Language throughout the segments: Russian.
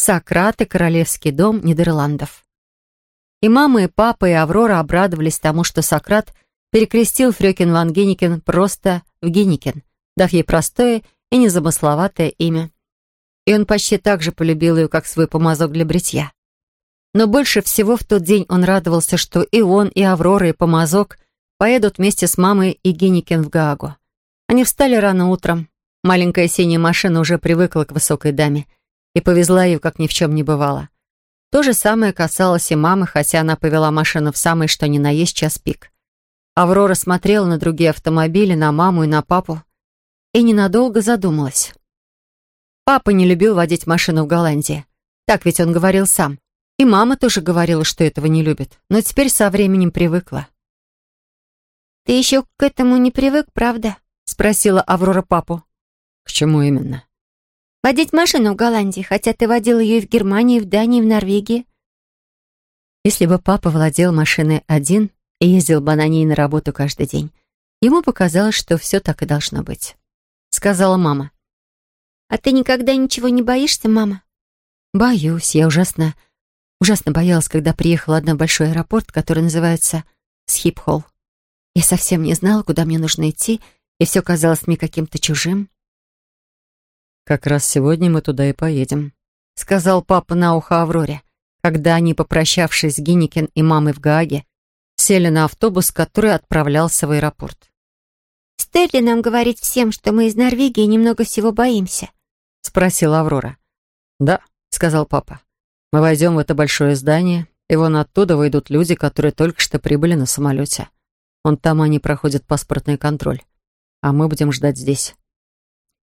Сократ и Королевский дом Нидерландов. И мама, и папа, и Аврора обрадовались тому, что Сократ перекрестил Фрёкин ван Генникен просто в Генникен, дав ей простое и незамысловатое имя. И он почти так же полюбил ее, как свой помазок для бритья. Но больше всего в тот день он радовался, что и он, и Аврора, и помазок поедут вместе с мамой и Генникен в Гаагу. Они встали рано утром. Маленькая синяя машина уже привыкла к высокой даме и повезла ее, как ни в чем не бывало. То же самое касалось и мамы, хотя она повела машину в самый что ни на есть час пик. Аврора смотрела на другие автомобили, на маму и на папу, и ненадолго задумалась. Папа не любил водить машину в Голландии. Так ведь он говорил сам. И мама тоже говорила, что этого не любит, но теперь со временем привыкла. «Ты еще к этому не привык, правда?» — спросила Аврора папу. «К чему именно?» «Водить машину в Голландии, хотя ты водил ее и в Германии, и в Дании, и в Норвегии». Если бы папа владел машиной один и ездил бы на ней на работу каждый день, ему показалось, что все так и должно быть. Сказала мама. «А ты никогда ничего не боишься, мама?» «Боюсь, я ужасно Ужасно боялась, когда приехала одна в большой аэропорт, который называется Схипхолл. Я совсем не знала, куда мне нужно идти, и все казалось мне каким-то чужим. «Как раз сегодня мы туда и поедем», — сказал папа на ухо Авроре, когда они, попрощавшись с Гинникин и мамой в Гааге, сели на автобус, который отправлялся в аэропорт. «Стоит ли нам говорить всем, что мы из Норвегии немного всего боимся?» — спросила Аврора. «Да», — сказал папа. Мы войдем в это большое здание, и вон оттуда выйдут люди, которые только что прибыли на самолете. Вон там они проходят паспортный контроль. А мы будем ждать здесь.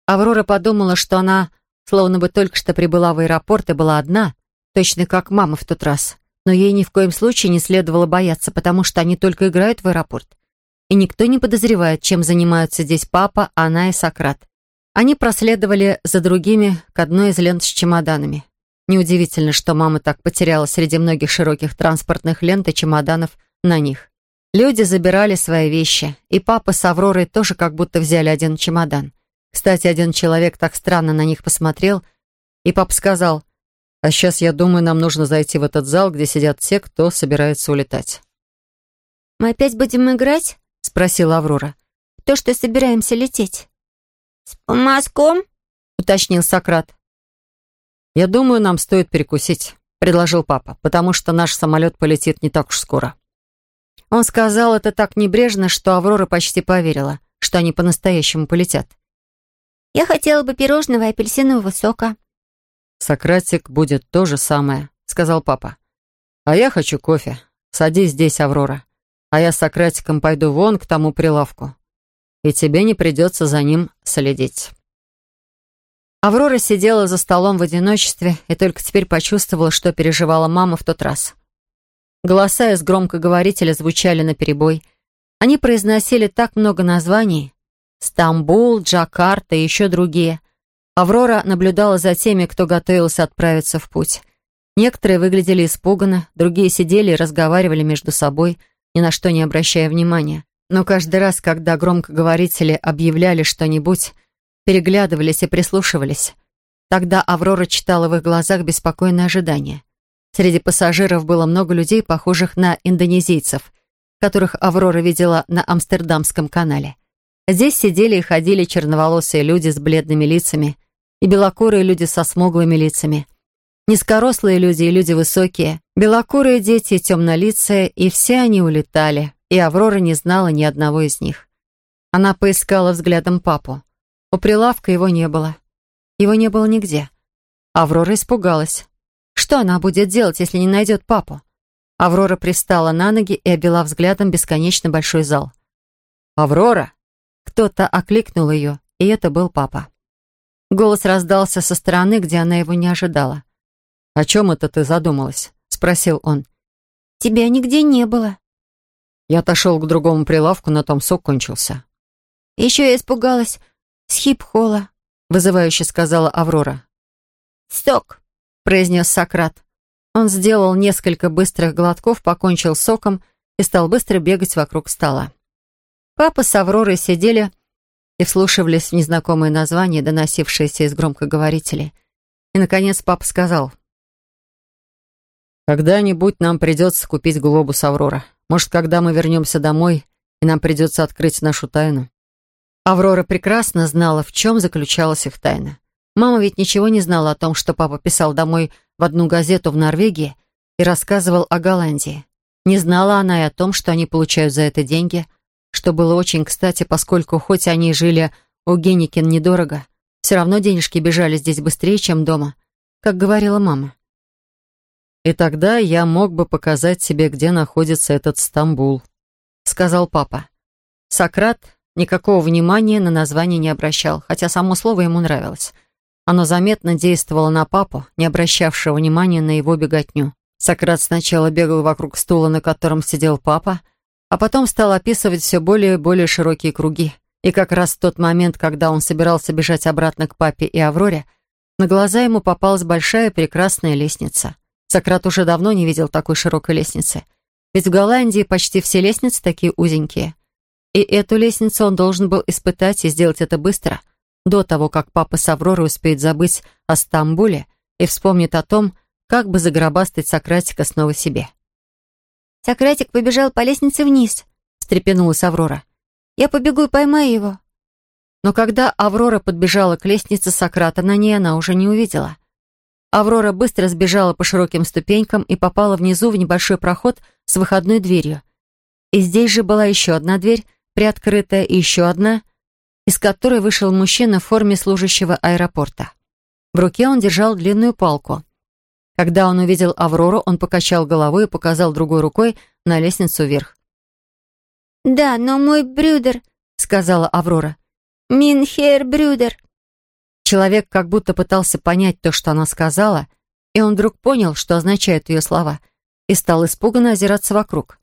Аврора подумала, что она словно бы только что прибыла в аэропорт и была одна, точно как мама в тот раз. Но ей ни в коем случае не следовало бояться, потому что они только играют в аэропорт. И никто не подозревает, чем занимаются здесь папа, она и Сократ. Они проследовали за другими к одной из лент с чемоданами. Неудивительно, что мама так потеряла среди многих широких транспортных лент и чемоданов на них. Люди забирали свои вещи, и папа с Авророй тоже как будто взяли один чемодан. Кстати, один человек так странно на них посмотрел, и папа сказал, «А сейчас, я думаю, нам нужно зайти в этот зал, где сидят те, кто собирается улетать». «Мы опять будем играть?» — спросила Аврора. «То, что собираемся лететь». «С помазком?» — уточнил Сократ. «Я думаю, нам стоит перекусить», — предложил папа, «потому что наш самолет полетит не так уж скоро». Он сказал это так небрежно, что Аврора почти поверила, что они по-настоящему полетят. «Я хотела бы пирожного и апельсинового сока». «Сократик будет то же самое», — сказал папа. «А я хочу кофе. Садись здесь, Аврора. А я с Сократиком пойду вон к тому прилавку. И тебе не придется за ним следить». Аврора сидела за столом в одиночестве и только теперь почувствовала, что переживала мама в тот раз. Голоса из громкоговорителя звучали наперебой. Они произносили так много названий. Стамбул, Джакарта и еще другие. Аврора наблюдала за теми, кто готовился отправиться в путь. Некоторые выглядели испуганно, другие сидели и разговаривали между собой, ни на что не обращая внимания. Но каждый раз, когда громкоговорители объявляли что-нибудь, переглядывались и прислушивались. Тогда Аврора читала в их глазах беспокойное ожидание. Среди пассажиров было много людей, похожих на индонезийцев, которых Аврора видела на Амстердамском канале. Здесь сидели и ходили черноволосые люди с бледными лицами и белокурые люди со смуглыми лицами. Низкорослые люди и люди высокие, белокурые дети и темнолицые, и все они улетали, и Аврора не знала ни одного из них. Она поискала взглядом папу. У прилавка его не было. Его не было нигде. Аврора испугалась. Что она будет делать, если не найдет папу? Аврора пристала на ноги и обвела взглядом бесконечно большой зал. «Аврора!» Кто-то окликнул ее, и это был папа. Голос раздался со стороны, где она его не ожидала. «О чем это ты задумалась?» — спросил он. «Тебя нигде не было». Я отошел к другому прилавку, на том сок кончился. Еще я испугалась, с хип-хола», — вызывающе сказала Аврора. «Сок», — произнес Сократ. Он сделал несколько быстрых глотков, покончил соком и стал быстро бегать вокруг стола. Папа с Авророй сидели и вслушивались в незнакомые названия, доносившиеся из громкоговорителей. И, наконец, папа сказал. «Когда-нибудь нам придется купить глобус Аврора. Может, когда мы вернемся домой, и нам придется открыть нашу тайну». Аврора прекрасно знала, в чем заключалась их тайна. Мама ведь ничего не знала о том, что папа писал домой в одну газету в Норвегии и рассказывал о Голландии. Не знала она и о том, что они получают за это деньги, что было очень кстати, поскольку хоть они жили у Геникин недорого, все равно денежки бежали здесь быстрее, чем дома, как говорила мама. «И тогда я мог бы показать тебе, где находится этот Стамбул», — сказал папа. Сократ никакого внимания на название не обращал, хотя само слово ему нравилось. Оно заметно действовало на папу, не обращавшего внимания на его беготню. Сократ сначала бегал вокруг стула, на котором сидел папа, а потом стал описывать все более и более широкие круги. И как раз в тот момент, когда он собирался бежать обратно к папе и Авроре, на глаза ему попалась большая прекрасная лестница. Сократ уже давно не видел такой широкой лестницы. Ведь в Голландии почти все лестницы такие узенькие. И эту лестницу он должен был испытать и сделать это быстро, до того, как папа с Авророй успеет забыть о Стамбуле и вспомнит о том, как бы загробастать Сократика снова себе. «Сократик побежал по лестнице вниз», — встрепенулась Аврора. «Я побегу и поймаю его». Но когда Аврора подбежала к лестнице Сократа, на ней она уже не увидела. Аврора быстро сбежала по широким ступенькам и попала внизу в небольшой проход с выходной дверью. И здесь же была еще одна дверь, приоткрытая, и еще одна, из которой вышел мужчина в форме служащего аэропорта. В руке он держал длинную палку. Когда он увидел Аврору, он покачал головой и показал другой рукой на лестницу вверх. «Да, но мой брюдер», — сказала Аврора. «Минхер брюдер». Человек как будто пытался понять то, что она сказала, и он вдруг понял, что означают ее слова, и стал испуганно озираться вокруг.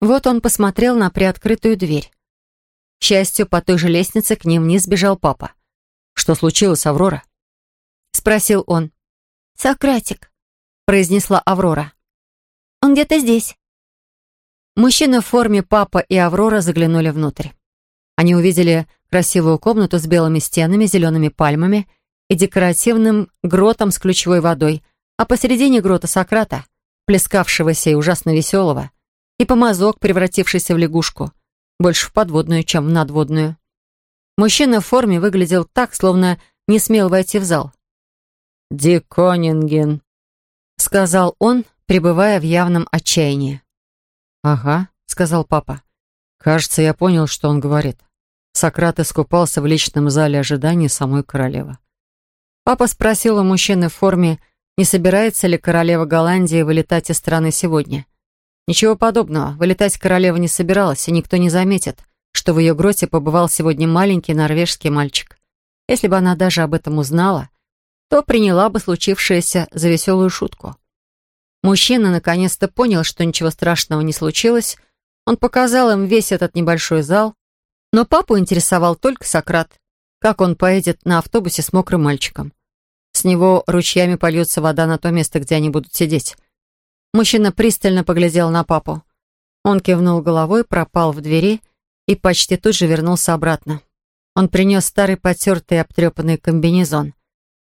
Вот он посмотрел на приоткрытую дверь. К счастью, по той же лестнице к ним вниз бежал папа. «Что случилось, Аврора?» — спросил он. «Сократик», произнесла Аврора. «Он где-то здесь». Мужчина в форме папа и Аврора заглянули внутрь. Они увидели красивую комнату с белыми стенами, зелеными пальмами и декоративным гротом с ключевой водой, а посередине грота Сократа, плескавшегося и ужасно веселого, и помазок, превратившийся в лягушку, больше в подводную, чем в надводную. Мужчина в форме выглядел так, словно не смел войти в зал. «Диконинген», — сказал он, пребывая в явном отчаянии. «Ага», — сказал папа. «Кажется, я понял, что он говорит. Сократ искупался в личном зале ожидания самой королевы». Папа спросил у мужчины в форме, не собирается ли королева Голландии вылетать из страны сегодня. Ничего подобного, вылетать королева не собиралась, и никто не заметит, что в ее гроте побывал сегодня маленький норвежский мальчик. Если бы она даже об этом узнала, то приняла бы случившееся за веселую шутку. Мужчина наконец-то понял, что ничего страшного не случилось. Он показал им весь этот небольшой зал, но папу интересовал только Сократ, как он поедет на автобусе с мокрым мальчиком. С него ручьями польется вода на то место, где они будут сидеть. Мужчина пристально поглядел на папу. Он кивнул головой, пропал в двери и почти тут же вернулся обратно. Он принес старый потертый и обтрепанный комбинезон.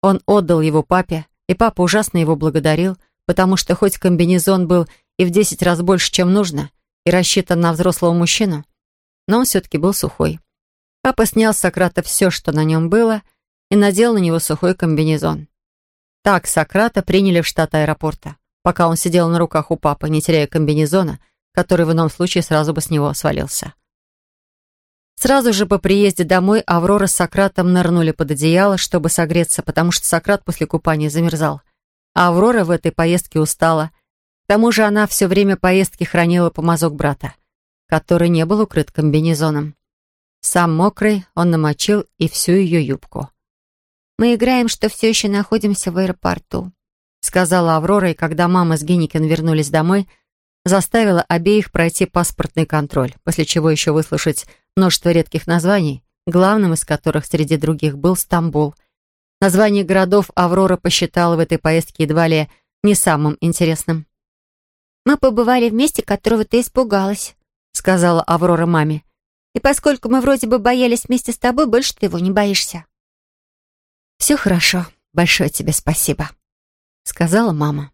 Он отдал его папе, и папа ужасно его благодарил, потому что хоть комбинезон был и в десять раз больше, чем нужно, и рассчитан на взрослого мужчину, но он все-таки был сухой. Папа снял с Сократа все, что на нем было, и надел на него сухой комбинезон. Так Сократа приняли в штат аэропорта, пока он сидел на руках у папы, не теряя комбинезона, который в ином случае сразу бы с него свалился. Сразу же по приезде домой Аврора с Сократом нырнули под одеяло, чтобы согреться, потому что Сократ после купания замерзал. А Аврора в этой поездке устала. К тому же она все время поездки хранила помазок брата, который не был укрыт комбинезоном. Сам мокрый, он намочил и всю ее юбку. «Мы играем, что все еще находимся в аэропорту», сказала Аврора, и когда мама с Генникен вернулись домой, заставила обеих пройти паспортный контроль, после чего еще выслушать множество редких названий, главным из которых среди других был Стамбул. Название городов Аврора посчитала в этой поездке едва ли не самым интересным. «Мы побывали в месте, которого ты испугалась», — сказала Аврора маме. «И поскольку мы вроде бы боялись вместе с тобой, больше ты его не боишься». «Все хорошо», большое тебе спасибо», — сказала мама.